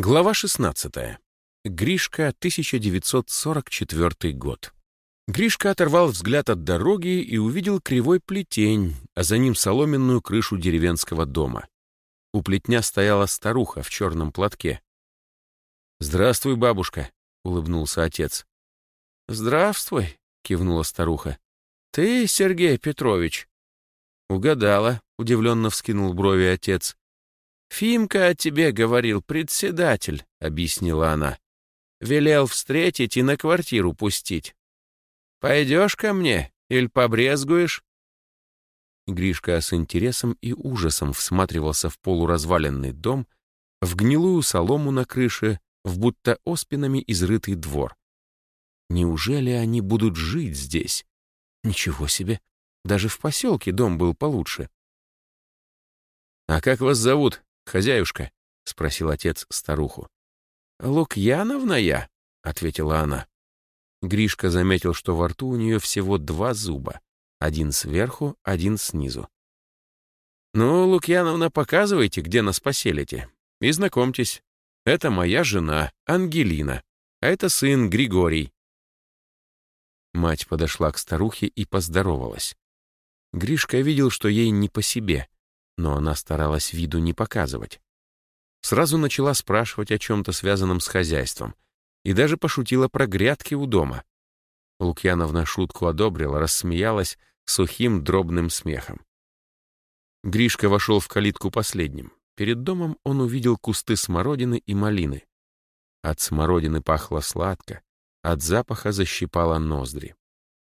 Глава 16. Гришка, 1944 год. Гришка оторвал взгляд от дороги и увидел кривой плетень, а за ним соломенную крышу деревенского дома. У плетня стояла старуха в черном платке. «Здравствуй, бабушка», — улыбнулся отец. «Здравствуй», — кивнула старуха. «Ты, Сергей Петрович?» «Угадала», — удивленно вскинул брови отец. «Фимка о тебе говорил, председатель», — объяснила она. «Велел встретить и на квартиру пустить. Пойдешь ко мне или побрезгуешь?» Гришка с интересом и ужасом всматривался в полуразваленный дом, в гнилую солому на крыше, в будто оспинами изрытый двор. Неужели они будут жить здесь? Ничего себе! Даже в поселке дом был получше. «А как вас зовут?» «Хозяюшка?» — спросил отец старуху. «Лукьяновна я», — ответила она. Гришка заметил, что во рту у нее всего два зуба. Один сверху, один снизу. «Ну, Лукьяновна, показывайте, где нас поселите. И знакомьтесь. Это моя жена, Ангелина, а это сын Григорий». Мать подошла к старухе и поздоровалась. Гришка видел, что ей не по себе — но она старалась виду не показывать. Сразу начала спрашивать о чем-то связанном с хозяйством и даже пошутила про грядки у дома. Лукьяновна шутку одобрила, рассмеялась сухим дробным смехом. Гришка вошел в калитку последним. Перед домом он увидел кусты смородины и малины. От смородины пахло сладко, от запаха защипало ноздри.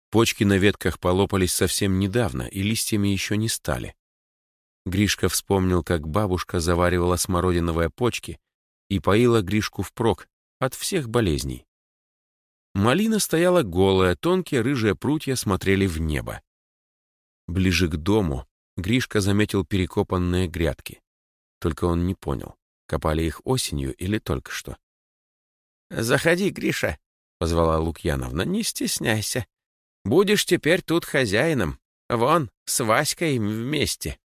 Почки на ветках полопались совсем недавно, и листьями еще не стали. Гришка вспомнил, как бабушка заваривала смородиновые почки и поила Гришку впрок от всех болезней. Малина стояла голая, тонкие рыжие прутья смотрели в небо. Ближе к дому Гришка заметил перекопанные грядки. Только он не понял, копали их осенью или только что. «Заходи, Гриша», — позвала Лукьяновна, — «не стесняйся. Будешь теперь тут хозяином. Вон, с Васькой вместе».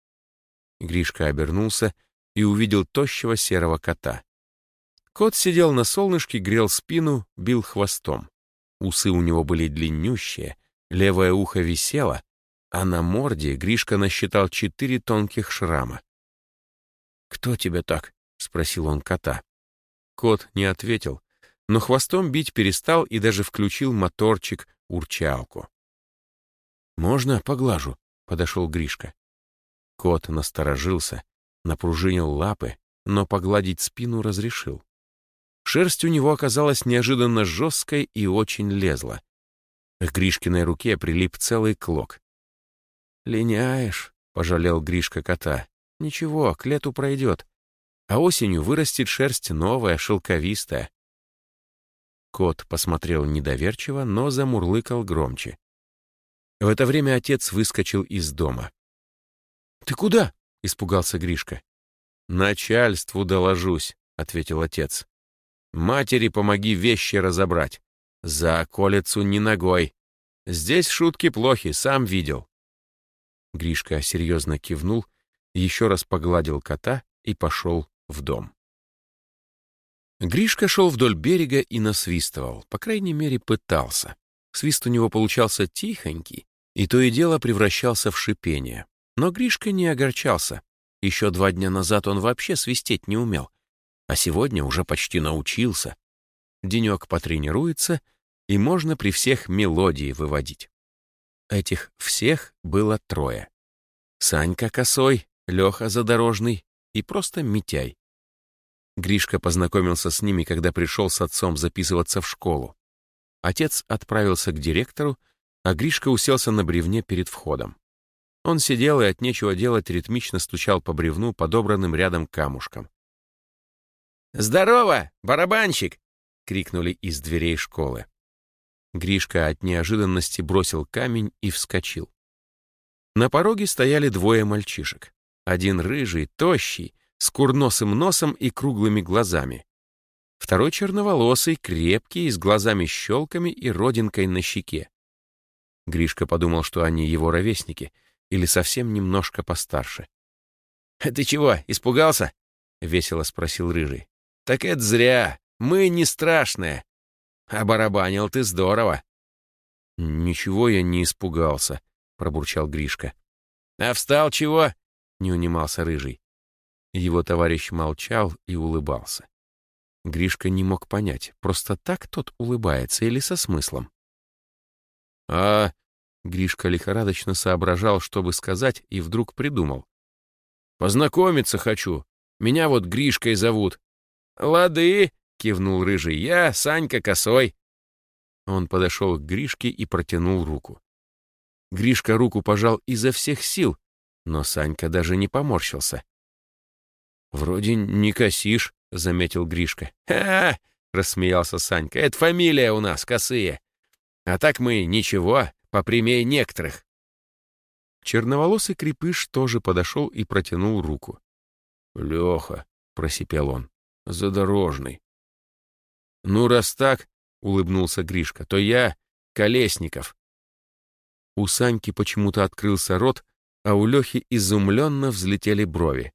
Гришка обернулся и увидел тощего серого кота. Кот сидел на солнышке, грел спину, бил хвостом. Усы у него были длиннющие, левое ухо висело, а на морде Гришка насчитал четыре тонких шрама. «Кто тебя так?» — спросил он кота. Кот не ответил, но хвостом бить перестал и даже включил моторчик, урчалку. «Можно поглажу?» — подошел Гришка. Кот насторожился, напружинил лапы, но погладить спину разрешил. Шерсть у него оказалась неожиданно жесткой и очень лезла. К Гришкиной руке прилип целый клок. «Линяешь», — пожалел Гришка кота. «Ничего, к лету пройдет, а осенью вырастет шерсть новая, шелковистая». Кот посмотрел недоверчиво, но замурлыкал громче. В это время отец выскочил из дома. «Ты куда?» — испугался Гришка. «Начальству доложусь», — ответил отец. «Матери помоги вещи разобрать. За околицу не ногой. Здесь шутки плохи, сам видел». Гришка серьезно кивнул, еще раз погладил кота и пошел в дом. Гришка шел вдоль берега и насвистывал, по крайней мере, пытался. Свист у него получался тихонький, и то и дело превращался в шипение. Но Гришка не огорчался. Еще два дня назад он вообще свистеть не умел, а сегодня уже почти научился. Денек потренируется, и можно при всех мелодии выводить. Этих всех было трое. Санька Косой, Леха Задорожный и просто Митяй. Гришка познакомился с ними, когда пришел с отцом записываться в школу. Отец отправился к директору, а Гришка уселся на бревне перед входом. Он сидел и от нечего делать ритмично стучал по бревну, подобранным рядом камушком. «Здорово, барабанщик!» — крикнули из дверей школы. Гришка от неожиданности бросил камень и вскочил. На пороге стояли двое мальчишек. Один рыжий, тощий, с курносым носом и круглыми глазами. Второй черноволосый, крепкий, с глазами-щелками и родинкой на щеке. Гришка подумал, что они его ровесники — или совсем немножко постарше. «Ты чего, испугался?» — весело спросил Рыжий. Так это зря. Мы не страшные. А барабанил ты здорово. Ничего я не испугался, пробурчал Гришка. А встал чего? Не унимался Рыжий. Его товарищ молчал и улыбался. Гришка не мог понять, просто так тот улыбается или со смыслом. «А...» — Гришка лихорадочно соображал, чтобы сказать, и вдруг придумал. «Познакомиться хочу. Меня вот Гришкой зовут». «Лады!» — кивнул Рыжий. «Я Санька Косой». Он подошел к Гришке и протянул руку. Гришка руку пожал изо всех сил, но Санька даже не поморщился. «Вроде не косишь», — заметил Гришка. «Ха-ха!» — рассмеялся Санька. «Это фамилия у нас, косые. А так мы ничего, попрямее некоторых». Черноволосый крепыш тоже подошел и протянул руку. «Леха», — просипел он, — «задорожный». «Ну, раз так», — улыбнулся Гришка, — «то я Колесников». У Саньки почему-то открылся рот, а у Лехи изумленно взлетели брови.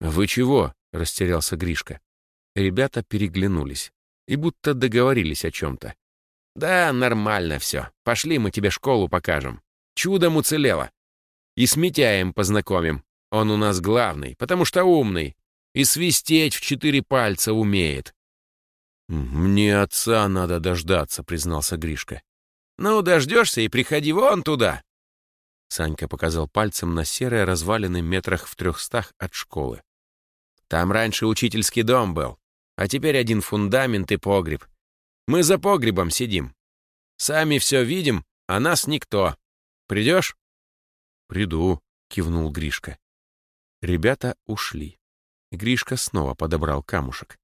«Вы чего?» — растерялся Гришка. Ребята переглянулись и будто договорились о чем-то. «Да, нормально все. Пошли, мы тебе школу покажем. Чудом уцелело. И с Митяем познакомим. Он у нас главный, потому что умный. И свистеть в четыре пальца умеет». «Мне отца надо дождаться», — признался Гришка. «Ну, дождешься и приходи вон туда». Санька показал пальцем на серые развалины метрах в трехстах от школы. Там раньше учительский дом был, а теперь один фундамент и погреб. Мы за погребом сидим. Сами все видим, а нас никто. Придешь?» «Приду», — кивнул Гришка. Ребята ушли. Гришка снова подобрал камушек.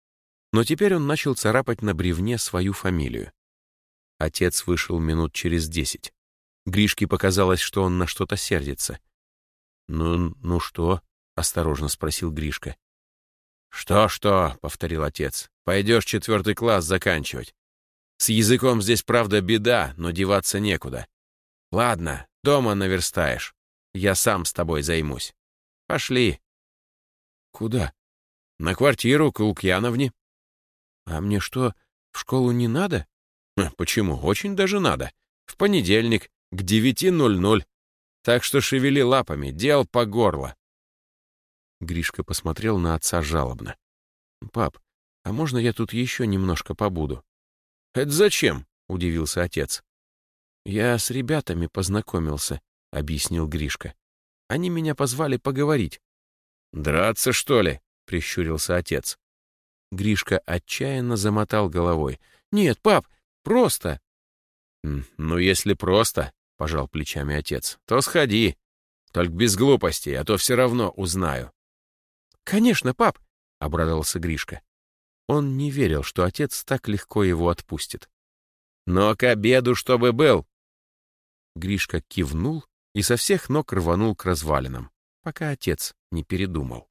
Но теперь он начал царапать на бревне свою фамилию. Отец вышел минут через десять. Гришке показалось, что он на что-то сердится. «Ну, ну что?» — осторожно спросил Гришка. «Что-что?» — повторил отец. «Пойдешь четвертый класс заканчивать. С языком здесь, правда, беда, но деваться некуда. Ладно, дома наверстаешь. Я сам с тобой займусь. Пошли». «Куда?» «На квартиру к Лукьяновне». «А мне что, в школу не надо?» «Почему? Очень даже надо. В понедельник, к 9.00. Так что шевели лапами, дел по горло». Гришка посмотрел на отца жалобно. «Пап, а можно я тут еще немножко побуду?» «Это зачем?» — удивился отец. «Я с ребятами познакомился», — объяснил Гришка. «Они меня позвали поговорить». «Драться, что ли?» — прищурился отец. Гришка отчаянно замотал головой. «Нет, пап, просто!» «Ну, если просто», — пожал плечами отец, — «то сходи. Только без глупостей, а то все равно узнаю». «Конечно, пап!» — обрадовался Гришка. Он не верил, что отец так легко его отпустит. «Но к обеду чтобы был!» Гришка кивнул и со всех ног рванул к развалинам, пока отец не передумал.